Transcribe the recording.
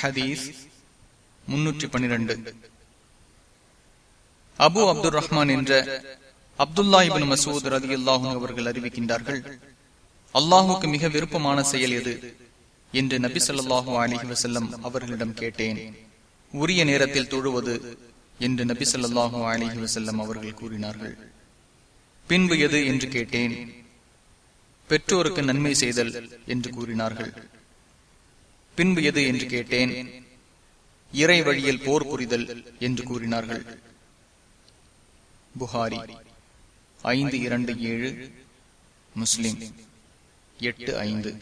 ஹதீஸ் முன்னூற்றி பனிரெண்டு அபு அப்துல் ரஹ்மான் என்ற அப்துல்லா இபின் மசூத் ரதி அல்லாஹும் அவர்கள் அறிவிக்கின்றார்கள் அல்லாஹுக்கு மிக விருப்பமான செயல் எது? என்று நபி சொல்லாஹு அலிஹி வசல்லம் அவர்களிடம் கேட்டேன். உரிய நேரத்தில் தொழுவது என்று நபி சொல்லாஹு அலிஹி வசல்லம் அவர்கள் கூறினார்கள். பின்பு எது? என்று கேட்டேன். பெற்றோருக்கு நன்மை செய்தல் என்று கூறினார்கள். பின்பு எது என்று கேட்டேன். இறை வழியில் போர் புரிதல் என்று கூறினார்கள். புகாரி ஐந்து இரண்டு ஏழு முஸ்லிம் எட்டு ஐந்து.